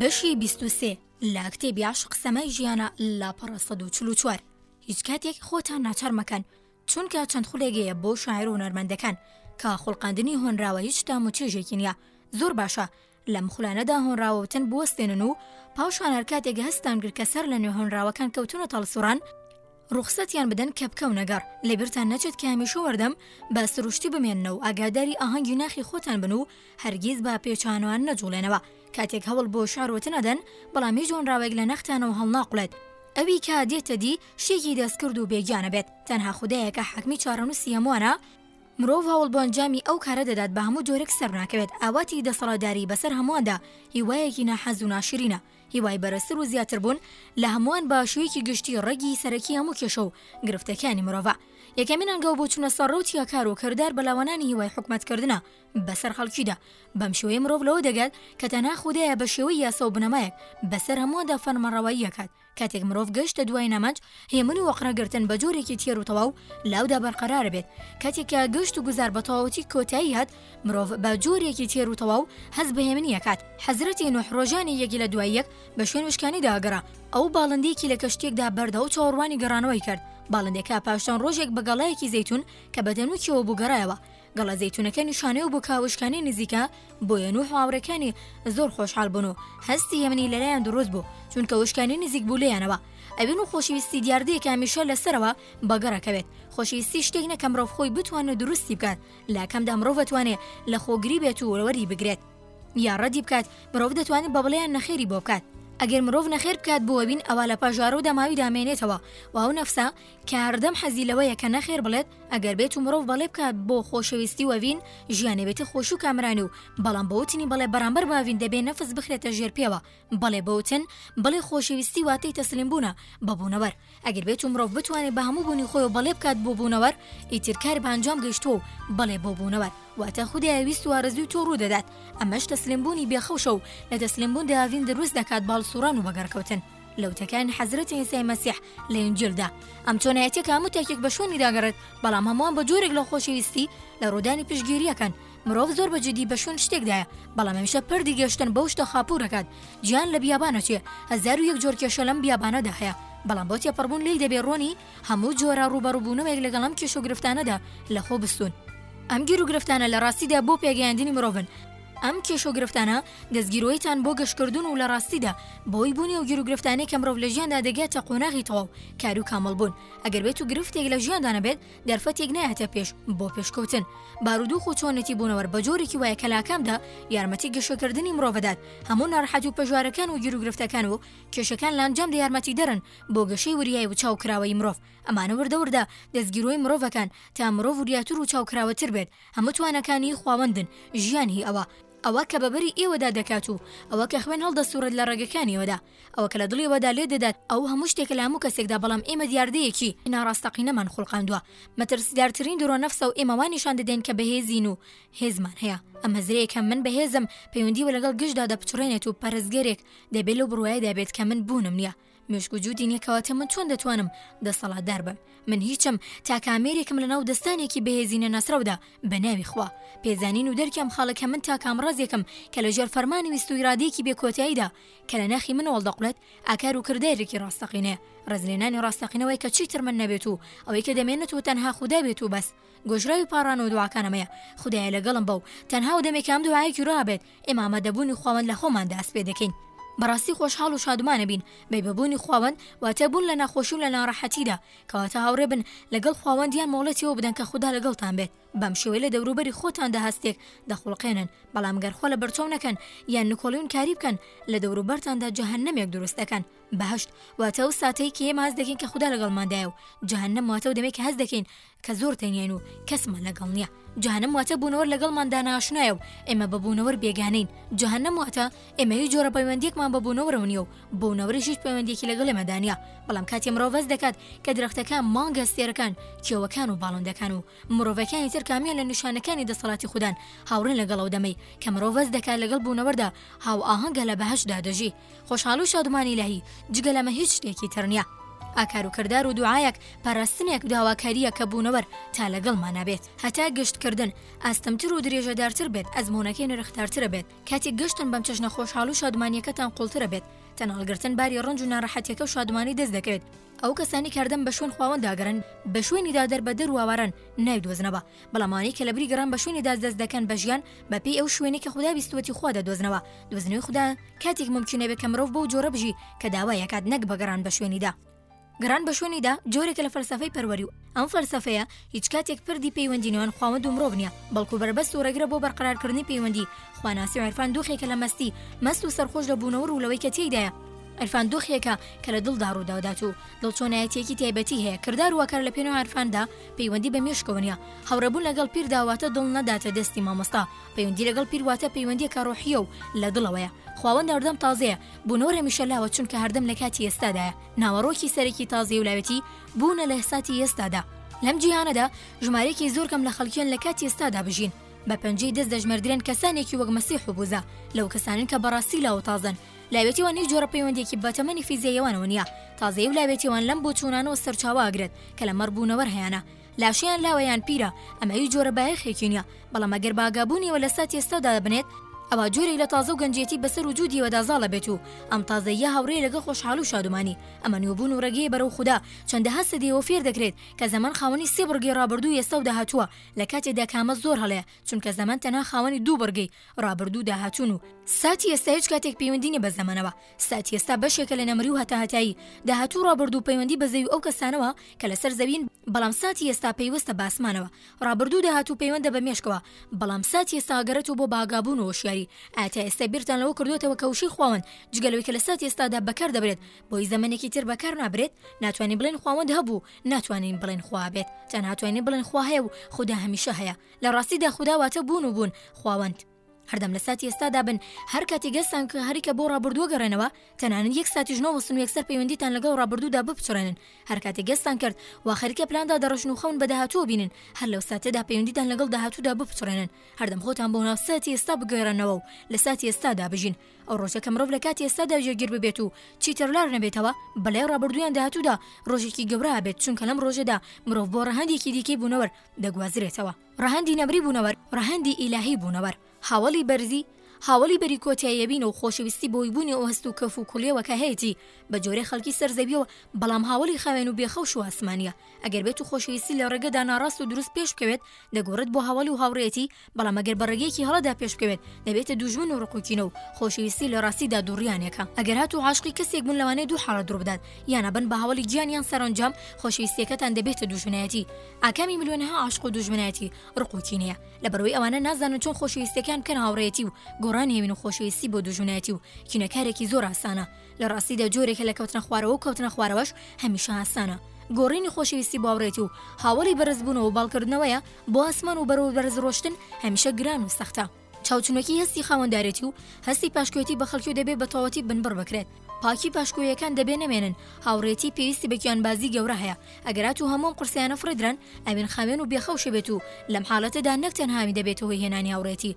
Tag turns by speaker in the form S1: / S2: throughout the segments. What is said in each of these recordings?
S1: بەشی بیست و سێ لە کتێبی عاشق سەمای ژیانە لاپەڕە 1940 هیچ کاتێک خۆتان ناچار مەکەن چونکە چەند خولێگەیە بۆ شاعر و نەرمەندەکان کە خوڵقاندنی هۆنراوە هیچ تام و چێژێکی نیە زۆر باشە لەم خولانەدا هۆنراوەوتن بوەستێنن و پاشان هەر کاتێک هەستان گرت کە سەر لە نوێ هۆنراوەکان کەوتونە تەڵسوڕان ڕوخسەتیان بدەن کە بکەونە گەڕ لەبیرتان نەچێت کە هەمیشە وەردەم بە سروشتی بمێننە و ئاگاداری ئاهەنگی ناخی خۆتان بن و هەرگیز بە پێچانوان نەجوڵێنەوە کاتێک هەوڵ بۆ شارۆتن ئەدەن بەڵام هیچ هۆنراوێک لە نەختانەوە هەڵناقڵێت ئەوی کە دێتە دی شتێکی دەستکرد و بێگیانە بێت تەنها خودایەکە حاکمی چارەنووسی هەمووانە مرۆڤ هەوڵ بۆ ئەنجامی ئەو کارە دەدات بە هەموو جۆرێک سەرناکەوێت ئاواتی دەسەڵاتداریی بەسەر هەموواندا هیوایەکی ناحەز و ناشرینە هیوای بەرزتر و زیاتر بوون لە هەمووان بە شویکی گشتی ڕەگی سەرەکی هەموو کێشە و گرفتەکانی مرۆڤە یەکەمین ئەنگاو بۆ چونە سەر ڕەوتی کار و کردار بە لاوانانی هیوای حکومەت کردنە بەسەر خەڵکیدا بەم شێوەیە مرۆڤ لەوە دەگات کە تەنها خودایە بە شێوەی یاسا و بنەمایەک بەسەر هەموواندا فەرمانڕەوایی ئەکات کاتێک مرۆڤ گەیشتە دوای نەمەج، هێمن و ئۆقرە گرتن بە جۆرێکی تێر و تەواو لاودا بەرقەرار بێت، کاتێک کە گەشت و گوزار بە تەواوەتی کۆتایی هات، مرۆڤ بە جۆرێکی تێر و تەواو هەست بە هێمنی ئەکات. حەزرەتی نوح ڕۆژانی یەک لە دوای یەک بە شوێن وشکانیدا ئەگەڕا، ئەو باڵندەیەکی لە کەشتییەکدا بەردا و چاوەڕوانی گەڕانەوەی کرد، باڵندەکە پاش چەند ڕۆژێک بە گەڵایەکی زەیتون کە بە دەنووکیەوە بوو گەڕایەوە، گەڵا زەیتونەکە نیشانەیەو بۆ کاوشکانی نزیکە بۆیە نوح و هاوڕێکانی زۆر خۆشحاڵ بوون و هەستی هێمنی لەلایان دروست بوو چونکە وشکانی نزیک بوو لێیانەوە ئەوێن و خۆشویستی دیاردەیەکە هەمیشە لەسەرەوە بەگەڕەکەوێت خۆشویستی شتێک نەکە مرۆڤ خۆی بتوان و دروستی بکات لە کەمدا مرۆڤ ئەتوانێ لە خۆگری بێت و وەری بگرێت یا ڕەدی بکات مرۆڤ دەتوانێت بەبڵێیان نەخێری بۆ بکات ئەگەر مرۆڤ نەخێر بکات بۆ ئەوین ئەوا لە پەژارەودا ماوی دامێنێتەوە و ئەو نەفسە کە هەردەم حەزی لەوەیە کە نەخێر بڵێت ئەگەر بێت و مرۆڤ بەڵێ بکات بۆ خۆشەویستی وەڤین ژیانەبێتە خۆش و کامران و بەڵام بەوتنی بەڵێ بەرامبەر باڤین دەبێ نەفس بخرێتە ژێر پێوە بەڵێ بەوتن بڵێ خۆشەویستی واتەی تەسلیم بوونە بە بوونەوەر ئەگەر بێت و مرۆڤ بتوانێ بە هەموو بوونی خۆی و بەڵێ بکات بۆ بوونەوەر ئیتر کار بە ئەنجام گەیشتووە و بەڵێ بۆ بوونەوەر واتە خودایە ویست و ئارەزووی تۆ ڕوو دەدات ئەمەش تەسلیم بوونی بێ خەوشە و لە تەسلیم بووندا ئاڤین دروست دەکات باڵسوڕان و بەگەڕکەوتن لە وتەکانی حەزرەتی عیسای مەسیح لە ئینجیلدا ئەم چۆنایەتیە کە هەموو تاکێک بە شوێنی داگەڕێت بەڵام هەمووان بە جۆرێک لە خۆشەویستی لە ڕوودانی پشتگیریەکەن مرۆڤ زۆر بە جدی بە شوێن شتێکدایە بەڵام هەمیشە پردی گەشتن بەو شتە خاپورەکات گیان لە بیابانە چێ هەزار و یەک جۆر کێشە لەم بیابانەدا هەیە بەڵام بۆ تێپەڕبوون لی دەبێ ڕۆنی هەموو جۆرە ڕوبەڕوبوونەوەیەک لەگەڵ ئەم کێش و گرفتانەدا لە خۆ بستون ئەم گیر و گرفتانە لە ڕاستیدا بۆ پێگەیاندنی مرۆڤن ئەم کێش و گرفتانە دەستگیروەیتان بۆ گەشکردون و لەڕاستیدا بەهۆی بونی ئەو گیروگرفتانەی کە مرۆڤ لەژیاندا دەگاتە قۆناغی تەواو کارو کامڵ بون ئەگەر بێتو گرفتێک لەژیاندا نەبێت دەرفەتێک نایەتە پێش بۆ پێشکەوتن بارودوخ و چۆنێتی بونەوەر بەجۆرێکی وایە کە لەئاکامدا یارمەتی گەشەکردنی مرۆڤ دەدات هەمو ناڕەحەتی و پەژارەکان و گیروگرفتەکان و کێشەکان لانجامدا یارمەتیدەرن بۆ گەشەی وریای و چاوکراوەیی مرۆڤ ئەمانە وردە وردە دەستگیروەی مرۆڤ ئەکەن تا مرۆڤ وریاتر و چاوکراوەتر بێت هەمو تواناکانی خواوەندن ژیان هی ئەوە ئەوە کە بە بەری ئێوەدا دەکات و ئەوە کە خوێن هەڵدەسوڕێت لە ڕەگەکانیەوەدا، ئەوە کە لە دڵیەوەدا لێدەدات، ئەو هەموو شتێکە لە هەموو کەسێکدا بەڵام ئێمە دیاردەیەکی ناڕاستەقینەمان خوڵقاندوە، مەترسیدارترین درۆ نەفسە و ئێمە وا نیشان دەدەین کە بەهێزین و هێزمان هەیە، ئەم هزرەیە کە من بەهێزم پەیوەندی وە لەگەڵ گشتدا دەپچڕێنێت و پەرستگەرێک دەبێت لەو بڕوایەدا بێت کە من بوونم نیە، مێشک و جوودی نیە کەواتە من چۆن دەتوانم دەسەڵاتدار بم من هیچم تاکە ئامێرێکم لە ناو دەستانێکی بەهێزی نەناسراودا بە ناوی خوا پێزانین و دەرکی ئەم خاڵە کە من تا کامڕازێکم کە لە ژێر فەرمانی ویست و ئیرادەیەکی بێ کۆتاییدا کە لە ناخی من هەڵدەقولێت ئاکار و کردارێکی ڕاستەقینەیە ڕێزلێنانی ڕاستەقینەوەی کە چیتر من نەبێت و ئەوەی کە دەمێنێت و تەنها خودا بێت و بەس گۆژراوی پاڕانەوە دوعاکانەمەیە خودایە لەگەڵم بە و تەنها و دەمێکە ئەم دوعایە کیرۆا بێت ئێمە ئامادەبوونی خواوەند لە خۆماندا ئەسپێ دەکەین بەڕاستی خۆشحاڵ و شادمانەبین بەی بە بوونی خواوەند واتە بوون لە ناخۆشی و لە ناڕەحەتیدا کەواتە هاوڕێ بن لەگەڵ خواوەند یان مۆڵەتی ئەوە بدەن کە خودا لەگەڵتان بێت بەم شێوەیە لە دەوروبەری خۆتاندا هەستێک دەخوڵقێنن بەڵام گەر خۆ لەبەرچاو نەکەن یان نکۆڵیون کاری بکەن لە دەوروبەرتاندا جەهەنەمێک دروست دەکەن بەهەشت واتە ئەو ساتەی کە ئێمە هەست دەکەین کە خودا لەگەڵماندایە و جەهەنەم واتە و دەمێک کە هەست دەکەین کە زۆر تەنیاین و کەسمان لەگەڵ نییە جەهەنەم واتە بوونەوەر لەگەڵماندا ناشنایە و ئێمە بە بوونەوەر بێگانەین جەهەنەم واتە ئێمە هیچ جۆرە پەیوەندیەکمان بە بوونەوەرەوە نیە و بوونەوەری هیچ پەیوەندێکی لەگەڵ ئێمەدا نیە بەڵام کاتی مرۆڤ هەست دەکات کە درەختەکان مانگە ئەستێرەکان کێوەکان و باڵندەکان و مرۆڤەکانی تر کامیان لە نیشانەکانی دەسەڵاتی خودان هاوڕێن لەگەڵ ئەو دەمەی کە مرۆڤ هەست دەکات لەگەڵ بوونەوەردا هاوئاهەنگە لە بەهەشتدا دەژی خۆشحال و شادمان ئیلاهی جگە لەمە هیچ شتێکی تر نیە. ئاکار و کردار و دوعایەک پاراستنێک داواکاریە کە بوونەوەر تا لەگەڵمانا بێت هەتا گەشت کردن ئاستەمتر و درێژەدارتر بێت ئەزموونەکەی نرختارترە بێت کاتیک گەشتن بەم چەشنە خۆشحال و شادمانیەکەتان قوڵترە بێت تەناڵگرتن باری ڕنج و ناڕەحەتیەکە و شادمانی دەست دەکەوێت ئەو کەسانی کاردەم بە شوێن خواوەند داگەرن بە شوێنی دادەر بە دەر و ئاواران نایدۆزنەوە بەڵام ئەوانەی کە لەبری گەڕان بە شوێنی داس دەست دەکەن بە ژیان بە پێی ئەو شوێنەی کە خودا ویستووەتی خوا دەدۆزنەوە، دۆزینەوەی خودا کاتێک مومکینە بێت کە مرۆڤ بەو جۆرە بژی کە داوای ئەکات نەک بە گەڕان بە شوێنیدا. گەڕان بە شوێنیدا جۆرێکە لە فەلسەفەی پەروەری و ئەم فەلسەفەیە هیچ کاتێک پردی پەیوەندی نێوان خواوەند و مرۆڤ نییە بەڵکو بەربەست و ڕێگرە بۆ بەرقەرارکردنی پەیوەندی، خواناسی و عیرفان دۆخێکە لە مەستی، مەست و سەرخۆش لە بوونەوە و ڕوولەوەی کە تێیدایە، عیرفان دۆخێکە کە لە دڵدا ڕووداو دات و دڵ چۆنایەتییەکی تایبەتی هەیە، کردار و ئاکار لە پێناو عیرفاندا، پەیوەندی بە مێشکەوە نیە. هاوڕێبوون لەگەڵ پیردا واتە دڵ نەداتە دەستی مامۆستا. پەیوەندی لەگەڵ پیر واتە پەیوەندیەکە ڕۆحیە و لە دڵەوەیە. خواوەند هەردەم تازەیە، بوونەوەر هەمیشە لاوە چونکە هەردەم لە کاتی ئێستادایە. ناوەڕۆکی سەرەکی تازەی و لاوێتی، بوونە لە ساتی ئێستادا. لەم جیهانەدا ژمارەیەکی زۆر کەم لە خەڵکیان لە کاتی ئێستادا بژین. بە پەنجەی دەست دەژمێردرێن کەسانێکی وەک مەسیح و بوزا. لەو کەسانەن کە بەڕاستی لاو و تازەن. لاوێتیوان هیچ جۆرە پەیوەندیەکی بە تەمەنی فیزیاییەوانەوە نییە، تازەیی و لاوێتیەوان لەم بۆچوونانەوە سەرچاوە ئەگرێت کە لە مەڕ بوونەوەر هەیانە، لاشەیان لاوە یان پیرە، ئەمە هیچ جۆرە بایەخێکی نییە، بەڵام ئەگەر بە ئاگابوونیەوە لە ساتی ئێستادا دەبنێت، ئەوا جۆرێک لە تازە و گەنجیەتی بەسەر وجودیەوەدا زاڵ ئەبێت و ئەم تازەییە هاوڕێیە لەگەڵ خۆشحاڵی و شادومانی، ئەمە نوێبوون و ڕێگەیە بەرەو خودا، چەندەها سەدەیەوە فێر دەکرێت کە زەمەن خاوەنی سێ بڕگەی ڕابردوو، ئێستا و داهاتووە، لە کاتێکدا کە ئەمە زۆر هەڵەیە، چونکە زەمەن تەنها خاوەنی دوو بڕگەی، ڕابردوو داهاتوون و ساتی ئێستا هیچ کاتێک پەیوەندی نیە بە زەمەنەوە ساتی ئێستا بەشێکە لە نەمری و هەتاهەتایی داهاتوو ڕابردوو پەیوەندی بە زەوی ئەو کەسانەوە کە لەسەر زەوین بەڵام ساتی ئێستا پەیوەستە باسمانەوە ڕابردوو داهاتوو پەیوەندە بە مێشکەوە بەڵام ساتی ئێستا ئەگەرێتەوە بۆ باگابوون و هۆشیاری ئایا تا ئێستا بیرتان لەوە کردوەتەوە کە وشەی خواوەند جگە لەوەی کە لە ساتی ئێستادا بەکار دەبرێت بۆی زەمەنێکی تر بەکار نابرێت ناتوانین بڵێن خواوەند هەبوو ناتوانین بڵێن خوا بێت تەنها توانین بڵێن خوا هەیە و خودا هەمیشە هەیە لە ڕاستیدا خودا واتە بوون و بوون، خواوەند. هەردەم لە ساتی ئێستادا بن، هەر کاتیک ئێستان کە هەریکە بۆ ڕابوردووە گەڕێنەوە، تەنانەت یەک ساتیش نەوەستن و یەکسەر پەیوەندیتان لەگەڵ ڕابوردوودا بپچڕێنن، هەر کاتیک ئێستان کرد وا خەریکە پلان دادەڕێژن و خەون بە داهاتووە بینن، هەر لەو ساتەدا پەیوەندیتان لەگەڵ داهاتوودا بپچڕێنن، هەردەم خۆتان بۆ ناو ساتی ئێستا بگەڕێنەوە و لە ساتی ئێستادا بژین. ئەو ڕۆژە کە مرۆڤ لە کاتی ئێستادا جێگیر ببێت و چیتر لار نەبێتەوە بەلای ڕابوردوو یان داهاتوودا، ڕۆژێکی گەورە ئەبێت، چونکە لەم ڕۆژەدا مرۆڤ بۆ ڕەهەندێکی دیکەی بوونەوەر، دەگوازرێتەوە ڕەهەندی نەمری بوونەوەر ڕەهەندی ئیلاهی بوونەوەر هاوەڵی بەرزی هاوەڵی بەری کۆتیایەبینەو خۆشەویستی بۆی بوونی ئەوهەست و کەف و کوڵیەوە کە هەیەتی بە جۆرێ خەڵکی سەر زەویەوە بەڵام هاوەڵی خاوێن و بێ خەوش و ئاسمانیە ئەگەر بێت و خۆشەویستی لە ڕێگەدا ناڕاست و دروست پێش بکەوێت دەگۆڕێت بۆ هاوەڵی و هاوڕێیەتی بەڵام ئەگەر بە ڕێگەیەکی هەڵەدا پێش بکەوێت دەبێتە دووژمن و ڕق و کینە و خۆشەویستی لە ڕاستیدا دووڕیانێکە ئەگەر هاتوو عاشقی کەسێک بوون لەوانەیە دوو حاڵەت ڕووبدات یان ئەبن بە هاوەڵی گیان یان سەرەنجام خۆشەویستییەکەتان دەبێتە دووژمنایەتی ئاکامی ملیۆنەها عاشق و دووژمنایەتی ڕق و کینەیە لەبەرئەوەی ئەوانە نازانن چۆن خۆشەویستییەکەیان بکەن هاوڕێیەتی و گۆڕان هێوین و خۆشەویستی بۆ دووژمنایەتی و کینە کارێکی زۆر ئاسانە لە ڕاستیدا جۆرێکە لە کەوتنە خوارەوە و کەوتنە خوارەوەش هەمیشە ئاسانە گۆڕینی خۆشەویستی باوڕێتی و هاوەڵی بەرزبوونەوە و باڵکردنەوەیە بۆ ئاسمان و بەرەو بەرز ڕۆشتن هەمیشە گران و سەختە. چاوچنۆکی هەستی خاوەندارێتی و هەستی پاشکۆیەتی بە خەڵکی و دەبێ بە تەواوەتی بنبڕ بکرێت. پاکی پاشکۆییەکان دەبێ نەمێنن، هاوڕێیەتی پێویستی بە گیانبازی گەورە هەیە. ئەگەر ئات و هەموو ئەم قورسایانە فڕێدران، ئەوین خاوێن و بێخەو شێ بێت و لەم حالەتەدا نەک تەنها ئەوین دەبێتە هۆی هێنانی هاوڕێیەتی،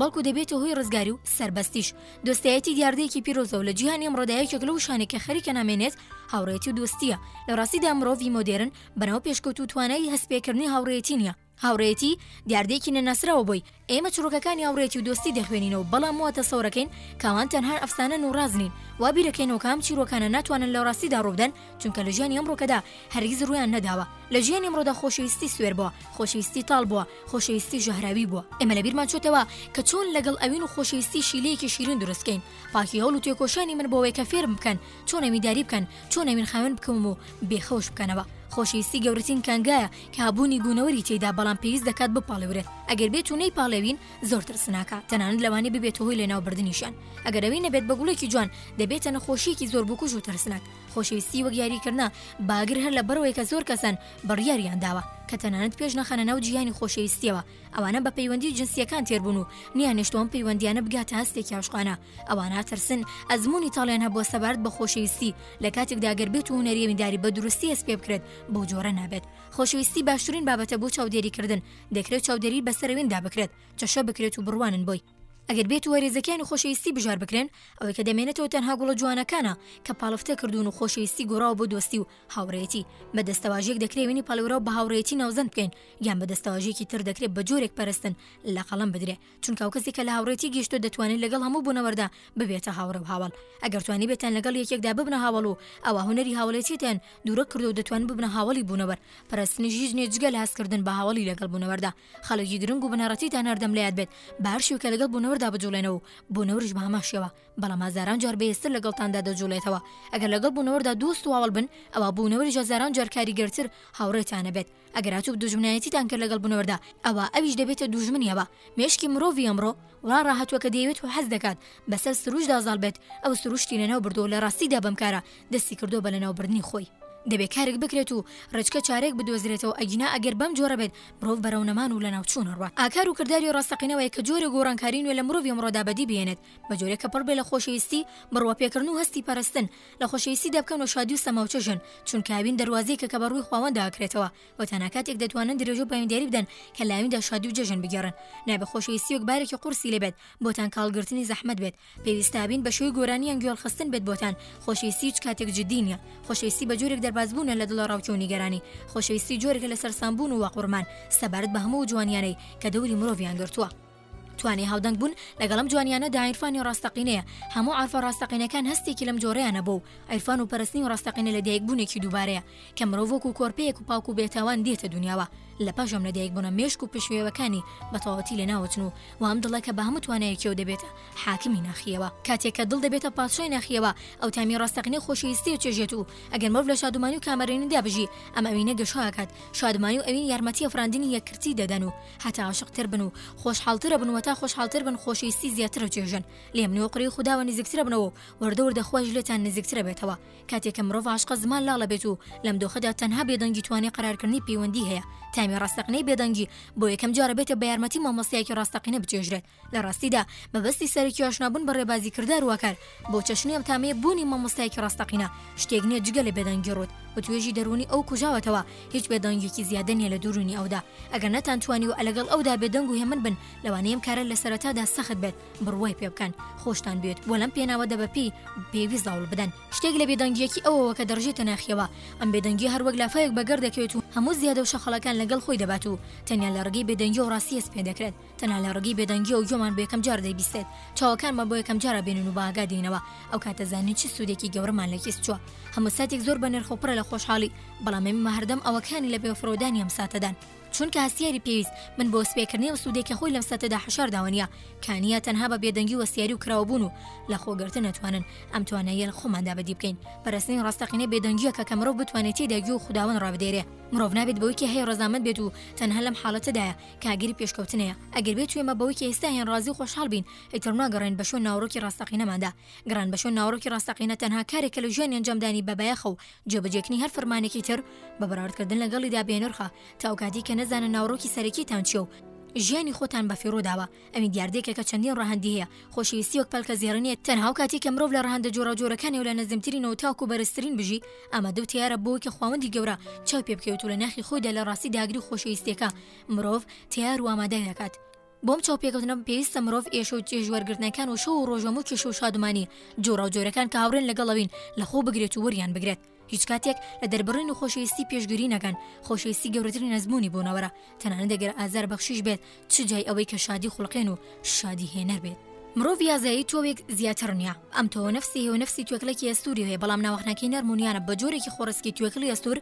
S1: بەڵکو دەبێتە هۆی ڕزگاری و سەربەستیش دۆستایەتی دیاردەیەکی پیرۆزە و لە جیهانی ئەمڕۆدا یەکێک لەو شانێک کە خەریکە نامێنێت هاوڕێتی و دۆستیە لە ڕاستیدا مرۆڤی مۆدێرن بەناو پێشکەوت و توانایی هەستپێکردنی هاوڕێتی نییە هاوڕێتی دیاردەیەکی نەناسراوە بۆی ئێمە چڕۆکەکانی هاوڕێتی و دۆستی دەخوێنینەوە بەڵام وا تەسەورەکەین کاوان تەنها ئەفسانەن و ڕاز نین وا بیرەکەینەوە کام چیرۆکانە ناتوانن لە ڕاستیدا ڕووبدەن چونکە لە ژیانی ئەمڕۆکەدا هەرگیز ڕویان نەداوە لە ژیانی ئەمڕۆدا خۆشەویستی سوێر بووە خۆشەویستی تاڵ بووە خۆشەویستی ژەهراوی بووە، ئێمە لە بیرمان چۆتەوە کە چۆن لەگەڵ ئەوین و خۆشەویستی شیلەیەکی شیرین دروست کەین، پاکی هەوڵ و تێکۆشانی من بۆ ئەوەیە کە فێرم بکەن چۆن ئەوینداری بکەن، چۆن ئەوین خاوێن بکەوم و بێ خەوش بکەنەوە. خۆشەویستی گەورەترین کانگایە کە هەبوونی بوونەوەری تێیدا بەڵام پێویست دەکات بپاڵێورێت، ئەگەر بێت و نەیپاڵێوین زۆر ترسناکە، تەنانەت لەوانەیە ببێتە هۆی لەناوبردنیشیان، ئەگەر ئەوین نەبێت بە گوڵێکی جوان دەبێتە نەخۆشییەکی زۆر بکوژ و ترسناک، خۆشەویستی وەک یاریکردنە باگر هەر لەبەرئەوەی کە زۆر کەسن، بڕیاریان داوە کە تەنانەت پێش نەخەنە ناو جیهانی خۆشەویستیەوە، ئەوانە بە پەیوەندی جنسیەکان تێربوون و نیانهێشتووە ئەم پەیوەندیانە بگاتە هەستێکی عەشقانە، ئەوانە ئەترسن ئەزموونی تاڵیان هەبووە سەبارەت بە خۆشەویستی، لە کاتێکدا ئەگەر بێت و هونەریەوینداری بە دروستی هەست پێ بکرێت بەو جۆرە نابێت، خۆشەویستی باشترین بابەتە بۆ چاودێریکردن، دەکرێت چاودێری بەسەر ئەویندا بکرێت، چەشە بکرێت و بڕوانن بۆی. ئەگەر بێت و هەرێزەکانی خۆشەویستی بژار بکرێن، ئەوەی کە دەمێنێتەوە تەنها گوڵە جوانەکانە کە پاڵفتە کردوون و خۆشەویستی گۆڕاوە بۆ دۆستی و هاوڕێیەتی، بە دەستەواژەیەک دەکرێ وێنەی پەڵێوراو بە هاوڕێیەتی ناوزەند بکەین، یان بە دەستەواژەیەکی تر دەکرێ بە جۆرێک پەرستن لە قەڵەم بدرێ، چونکە ئەو کەسێک کە لە هاوڕێیەتی گەیشتووە دەتوانێ لەگەڵ هەموو بوونەوەردا ببێتە هاوڕێ و هاوەڵ. ئەگەر توانیبێتیان لەگەڵ یەکێکدا ببنە هاوەڵ و ئەوا هونەری هاوەڵێتیەتیان دوورە کردووە و دەتوانن ببنە هاوەڵی بوونەوەر، پەرستنیش هیچ نییە جگە لە هەستکردن بە هاوەڵی لەگەڵ بوونەوەردا. خەڵکی گرنگ و بنەڕەتیتان هەردەم لە یاد بێت بە هەر شێوەیەک کە لەگەڵ بوونەوەردا بجووڵێنەوە و بوونەوەریش بە هەمان شێوە. بەڵام هەزاران جار بەهێزتر لەگەڵتاندا دەجوڵێتەوە، ئەگەر لەگەڵ بوونەوەردا دۆست و هاوەڵ بن، ئەوا بوونەوەریش هەزاران جار کاریگەرتر هاوڕێتان ئەبێت، ئەگەر هاتوو دوژمنایەتیتان کرد لەگەڵ بوونەوەردا، ئەوا ئەویش دەبێتە دوژمنی، ئەوە مێشکی مرۆڤی ئەمڕۆ، وڵا ڕاهاتووە کە دەیەوێت و حەز دەکات بەسەر سروشتدا زاڵ بێت، ئەو سروشتی لەناو بردووە، لە ڕاستیدا بەم کارە دەستی کردووە بە لەناوبردنی خۆی. دەبێت کارێک بکرێت و ڕێچکە چارەیەک بدۆزرێتەوە، ئەگینا ئەگەر بەم جۆرە بێت مرۆڤ بەرەو نەمان و لەناوچوون ئەڕوات. ئاکار و کرداری ڕاستەقینە وایە کە جۆرە گۆڕانکاری نوێ لە مرۆڤی ئەمڕۆدا بەدی بهێنێت، بە جۆرێک کە پڕ بێ لە خۆشەویستی، بڕواپێکردن و هەستی پەرستن، لە خۆشەویستیدا بکەن و شادی و سەماوچەژن، چونکە ئاوین دەروازەیەکە کە بە ڕووی خواوەنددا ئەکرێتەوە و تەنها کاتێک دەتوانن درێژە و پەیوەندیاری بدەن کە لە ئاویندا شادی و جەژن بگێڕن. نابێ خۆشەویستی وەک بارێکی قورسی لێ بێت، بۆتان کاڵگرتنی زەحمەت بێت. پێویستە ئاوین بە شێوەی گۆرانییان گوێڵ خستن بێت بۆتان. خۆشەویستی هیچ کاتێک جدی نییە. خۆشەویستی بە جۆرێک دەرباز بوونە لە دڵەڕاوکێ و نیگەرانی. خۆشەویستی جۆرێکە لە سەرسام بوون و واقوڕمان سەبارەت بە هەموو ئەو جوانییانەی کە دەوری مرۆڤیان گرتووە. توانای هاودەنگ بوون لەگەڵ ئەم جوانیانەدا عیرفانی ڕاستەقینەیە، هەموو عارفە ڕاستەقینەکان هەستێکی لەم جۆرەیان هەبووە و عیرفان و پەرستنی ڕاستەقینە لەدایکبوونێکی دووبارەیە کە مرۆڤ وەکو کۆرپەیەک و پاک و بێتاوان دێتە دونیاوە لە پاش ئەم لەدایکبوونە مێشک و پشوێوەکانی بەتەواوەتی لەناوەچن و و ئەم دڵە کە بە هەموو توانایەکیەوە دەبێتە حاکمی ناخیەوە کاتێک کە دڵ دەبێتە پادشای ناخیەوە ئەو تامی ڕاستەقینەی خۆشەویستی ئەچێژێت و ئەگەر مرۆڤ لە شادومانی و کامەرەنیدا بژی ئەم ئەوینە گەشە ئەکات شادمانی و ئەوین یارمەتی ئەفراندنی یەکرتی دەدەن و هەتا عاشقتر بن و خۆشحاڵترە بن وەتا خۆشحاڵتر بن خۆشەویستی زیاترە جێژن لێم نوێقری خودداوە نزیکترە بنەوە و وەردە وردە خۆش لێتان نزیکترە بێتەوە کاتێکە مرۆڤ عاشقە زمان لاڵە بێت و لەم دۆخەدا تەنها بێدەنگی توانێ قەرارکردنی پەیوەندی هەیە تامی ڕاستەقینەی بێدەنگی بۆ یەکەم جارە بێتە بە یارمەتی مامۆستایەکی ڕاستەقینە بچێژرێت لە ڕاستیدا مەبەستی سەرەکی ئاشنابوون بە ڕێبازی کردار واکار بۆ چەشنی ئەم تامەیە بوونی مامۆستایەکی ڕاستەقینە شتێک نییە جگە لە بێدەنگی ڕوت و توێژی دەروونی ئەو کوژاوەتەوە هیچ بێدەنگێکی زیادە نییە لە دوورونی ئەودا ئەگەر نەتان توانی و لەگەڵ ئەودا بێدەنگ و هێمن بن لەوانەیەم کارە لە سەرەتادا سەخت بێت بڕوای پێ بکەن خۆشتان بێت بۆ لەم پێناوە دەبە پێی پێوی زاوڵ بدەن شتێک لە بێدەنگیەکی ئەوەوە کە دەڕژێتە ناخیەوە ئەم بێدەنگی هەروەک لافاوێک بەگەڕ دەکەوێت و هەموو زیادە و شەخەڵەکان لەگەڵ خۆی دەبات و تەنیا لە ڕگەی بێدەنگی و ڕاستیەس پێ دەکرێت تەنها لە ڕەگی بێدەنگیەوە گوێمان بە یەکەم جار دەیبیسێت چاوەکانمان بۆ یەکەم جارە بێنن و باگا دێنەوە ئەو کاتە زانین چ سوودێکی گەورەمان لە کیس چووە هەموو ساتێک زۆر بە نرخ و پڕە لە خۆشحاڵی بەڵام ئێمە هەردەم ئەوەکانی لە بێفرۆدانی ئەم ساتەدان چونکە هەستیاری پێویست من بۆ سپێکردنی ئەو سوودێکی خۆی لەم ساتەدا حشار داوەنیە کانیە تەنها بە بێدەنگی وەسیاری و کراوەبوون و لە خۆگرتن نەتوانن ئەم توانایە لە خۆماندا بەدی بکەین بەرەسنی ڕاستەقینە بێدەنگیەکە کە مرۆڤ بتوانێتی داگی و خودداوەند ڕابدێرێ مرۆڤ نابێت بەوەیکە هەیە ڕزامەند بێت و تەنها لەم حاڵەتەدایە کاگیری پێشکەوتنەیە ئەگەر بێت توێمە بەوەی کە ئێستا هێن ڕازی و خۆشحاڵ بین ئیتر ناگەڕێن بە شوێن ناوەڕۆکی ڕاستەقینەماندا گەڕان بە شوێن ناوەڕۆکی ڕاستەقینە تەنها کارێکە لە ژیانی ئەنجامدانی بە بایەخە و جێبەجێکنی هەر فەرمانێکی تر بە بەراوردکردن لەگەڵیدا بێنرخە تا ئەو کاتەی کە نەزانن ناوەڕۆکی سەرەکیتان چییە و ژیانی خۆتان بەفیڕۆ داوە ئەوین دیاردەیەکە کە چەندین ڕەهەندی هەیە، خۆشەویستی وەک پەلکە زێڕی نییە، تەنها ئەو کاتەی کە مرۆڤ لە ڕەهەندە جۆراوجۆرەکانی و لە نزمترینەوە تاوەکو بەرزترین بژی، ئامادە و تەیارە بۆوەی کە خواوەندی گەورە چاو پێ بکەوێت و لە ناخی خۆیدا لە ڕاستی داگری و خۆشەویستییەکە مرۆڤ تەیار و ئامادەی دەکات. بۆ ئەم چاو پێکەوتنە پێویستە مرۆڤ ئێشە و چێژ وەرگرتنەکان و شەو و ڕۆژ و هەموو کێشە و شادومانی جۆراوجۆرەکان کە هاوڕێن لەگەڵ ئەوین لە خۆ بگرێت و وەریان بگرێت. هیچ کاتێک لە دەربڕین و خۆشەویستی پێشگری نەکەن، خۆشەویستی گەورەترین ئەزموونی بوونەوەرە، تەنانەت ئەگەر ئازاربەخشیش بێت، چ جای ئەوەی کە شادی خوڵقێن و شادی هێنەر بێت. مرۆڤ یازایی تۆوێک زیاتر نییە، ئەم تۆوە نەفسی هەیە و نەفسی توێکڵێکی ئەستووری هەیە، بەڵام ناوەخنەکەی نەرم و نیانە بە جۆرێکی خۆڕسکی توێکڵی ئەستوور،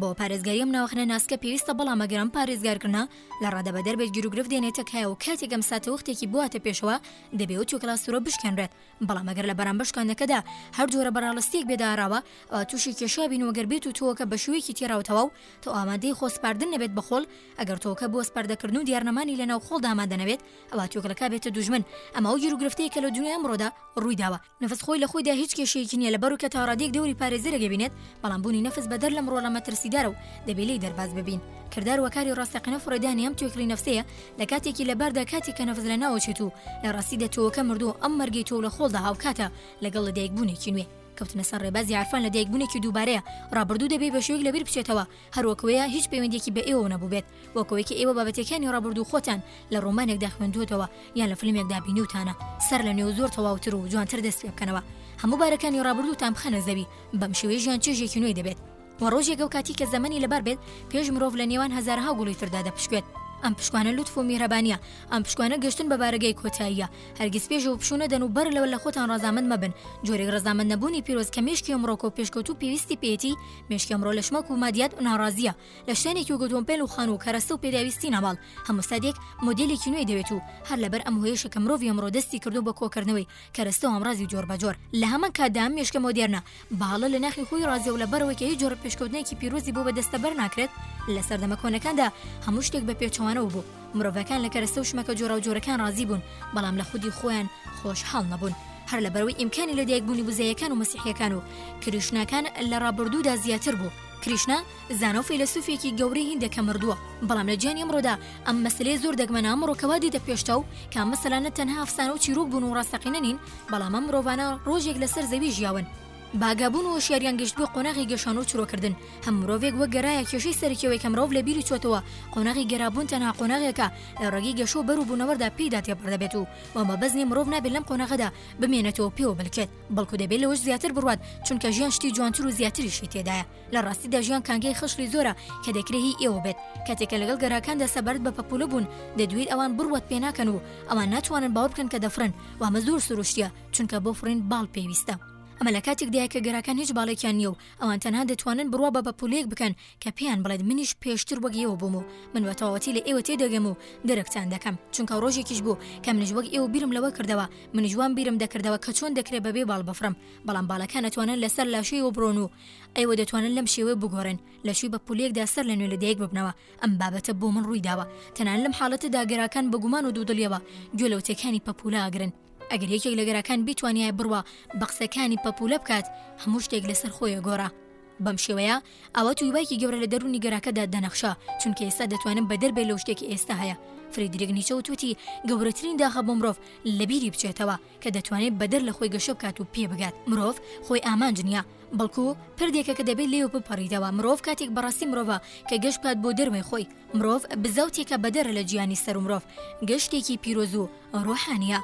S1: بۆ پارێزگاری ئەم ناوەخنە ناسکە پێویستە بەڵام ئەگەر ئەم پارێزگارکردنە لە ڕادەبەدەر بێت گیروگرفت دێنێتە کایەوە کاتێک ئەم ساتەوەختێکی بواتە پێشەوە دەبێ ئەو توێکڵە ئەستوورە بشکێنرێت، بەڵام ئەگەر لە بەرامبەر شکاندنەکەدا هەر جۆرە بەرەاڵستیەک بێ داراوە ئەوا توشی کێشا بین و گەر بێت و تۆوەکە بە شوێکی تێراو تەواو تۆ ئامادەی خۆ سپاردن نەبێت بە خۆڵ ئەگەر تۆوەکە بۆ سپەردەکردن و دیار نەمانی لە ناو خۆڵدا ئامادە نەبێت ئەوا توێکڵەکە بێتە دوژمن ئەمە ئەو گیرو گرفتەیە کە لە دونیای ئەمڕۆدا ڕووی داوە نەفس خۆی لە خۆیدا هیچ کێشەیەکی نیە لە بەرو کە تا ڕادەیەک دەوری پارێزەرێک دەبینێت بەڵام بونی نەفس بەدەر لەم ڕۆڵە مەترسیدارە و دەبێ لێی دەرباز ببین کردار وەکاری ڕاستەقینە فڕێدانی ئەم توێکڵی نەفسەیە لە کاتێکی لەباردا کاتێک کە نەفس لەناوەچێت و لە ڕاستیدا تۆوەکە مردووە ئەم مەرگەی تۆو لە خۆڵدا هاوکاتە لەگەڵ لەدایکبوونێکی نوێ کەوتنە سەر ڕێبازی عرفان لە دایکبوونێکی دووبارەیە ڕابردوو دەبێ بە شێوەیەک لەبیر بچێتەوە هەر وەکوەیە هیچ پەیوەندیەکی بە ئێوەوە نەبووبێت وەکەوەی کە ئێوە بابەتەکانی ڕابردوو خۆتان لە ڕۆمانێکدا خوێندووەتەوە یان لە فلمێکدا بینیوتانە سەر لە نوێ و زۆر تەواوتر و جوانتر دەست پێ بکەنەوە هەموو بارەکانی ڕابردووتان بخەنە زەوی بەم شێوەیە ژیان چێژێکی نوێی دەبێت وە ڕۆژێک ئەو کاتی کە زەمەنی لەبار بێت پێش مرۆڤ لە نێوان هەزارەها گوڵی تردا دەپشکوێت ئەم پشکوانە لوتف و میهرەبانیە ئەم پشکوانە گەشتن بە بارەگای کۆتاییە هەرگیز پێشەوە پشوو نەدەن و بەر لەوە لە خۆتان ڕەزامەند مەبن جۆرێک ڕەزامەند نەبوونی پیرۆز کە مێشکی ئەمڕۆکە و پێشکەوتوو پێویستی پێیەتی مێشکی ئەمڕۆ لە شمەک و مادیات و ناڕازییە لە شوێنێکی وەک ئۆتۆمبێل و خانوو و کەرەستە و پێداویستی ناماڵ هەموو ساتێک مۆدێلێکی نوێی دەوێت و هەر لەبەر ئەم هۆیەشە کە مرۆڤی ئەمڕۆ دەستی کردووە بە کۆکردنەوەی کەرەستە و ئامرازی جۆربەجۆر لە هەمان کاتدا مێشکە مۆدێرنە باڵە لە ناخی خۆی ڕازێ و لە بەرەوەی کە هیچ جۆرە پێشکەوتنێکی پیرۆزی بۆ بەدەستە بەر ناکرێت لە سەردەمە کۆنەکاندا هەموو شتێک بە پێچەوانەوە بوو مرۆڤەکان لە کەرەستە و شمەکە جۆرا و جۆرەکان ڕازی بوون بەڵام لە خودی خۆیان خۆش هەڵ نەبوون هەر لە بەرەوەی ئیمکانی لە دایکبوونی بزەیەکان و مەسیحیەکان و کریشناکان لە ڕابردوودا زیاتر بوو کریشنا زانا و فەیلەسوفێکی گەورەی هیندە کە مردووە بەڵام لە جیانی ئەمڕۆدا ئەم مەسلەیە زۆر دەگمەنە ئەمڕۆ کەوا دیتە پێشتاو کە ئەم مەسەلانە تەنها ئەفسانە و چیرۆک بوون و ڕاستەقینە نین بەڵام ئەم مرۆڤانە ڕۆژێک لەسەر زەوی ژیاون باگابوون و هۆشیاریان گەشت بۆ قۆناغی گەشان و چرۆکردن هەم مرۆڤێک وەک گەرایە کێشەی سەرەکیەوەی کە مرۆڤ لە بیری چۆتەوە قۆناغی گەرابوون تەنها قۆناغێکە لە ڕێگەی گەشە و بەر و بوونەوەردا پێیدا تێپەڕ دەبێت و و مەبەزنی مرۆڤ نابێت لەم قۆناغەدا بمێنێتەوە پێوە بلکێت بەڵکو دەبێت لەوەش زیاتر بڕوات چونکە ژیان شتی جوانتر و زیاتریشی تێدایە لە ڕاستیدا ژیان کانگەی خشڵی زۆرە کە دەکرێ هی ئێوە بێت کاتێکە لەگەڵ گەراکاندا سەبارەت بە پەپولە بوون دەدوێیت ئەوان بڕوات پێ ناکەن و ئەوان ناتوانن باوەڕ بکەن کە دەفڕن و ئەمە زۆر سروشتیە چونکە بۆ فڕین باڵ پێویستە ئەمە لە کاتێکدایە کە گەراکان هیچ باڵێکیان نییە و ئەوان تەنها دەتوانن بڕوا بە پەپولەیەک بکەن کە پێیان بڵێت منیش پێشتر وەک ئێوە بووم و من بە تەواوەتی لە ئێوە تێدەگەم و درکتان دەکەم چونکە ڕۆژێکیش بوو کە منیش وەک ئێوە بیرم لەوە کردەوە منیش وام بیرم دەکردەوە کە چۆن دەکرێت بەبێ باڵ بفڕم بەڵام باڵەکان ئەتوانن لەسەر لاشەیەوە بڕۆن و ئێوە دەتوانن لەم شێوەیە بگۆڕێن لە شوی بە پولەیەکدا سەر لە نوێ لە دایک ببنەوە ئەم بابەتە بۆ من ڕووی داوە تەنان لەم حاڵەتە داگەراکان بە گومان و دوودڵیەوە گوێ لەوتەکانی پەپولە ئەگرن ئەگەر یەکێک لە گەراکان بیتوانایە بڕوا بە قسەکانی پەپولە بکات هەموو شتێک لەسەر خۆیە گۆڕە بەم شێوەیە ئەوە تویبایکی گەورە لە دەرونی گەراکەدا دەنەخشە چونکە ئێستا دەتوانن بە دەربێ لەو شتێکی ئێستا هەیە فریدرێک نیچەوتوتی گەورەترین داخە بۆ مرۆڤ لەبیری بچێتەوە کە دەتوانێت بەدەر لە خۆی گەشە بکات و پێ بگات مرۆڤ خۆی ئامانج نییە، بەڵکو پردێکە کە دەبێت لێیەوە بپەڕیتەوە، مرۆڤ کاتێک بەڕاستی مرۆڤە کە گەشت بکات بۆ دەروێن خۆی، مرۆڤ بزاوتێکە بەدەرە لە جیهانی سەر و مرۆڤ گەشتێکی پیرۆز و ڕۆحانییە.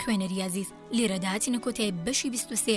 S1: خوێنەری ئازیز، لێرەدا هاتینە کۆتایی بەشی بیست و سێ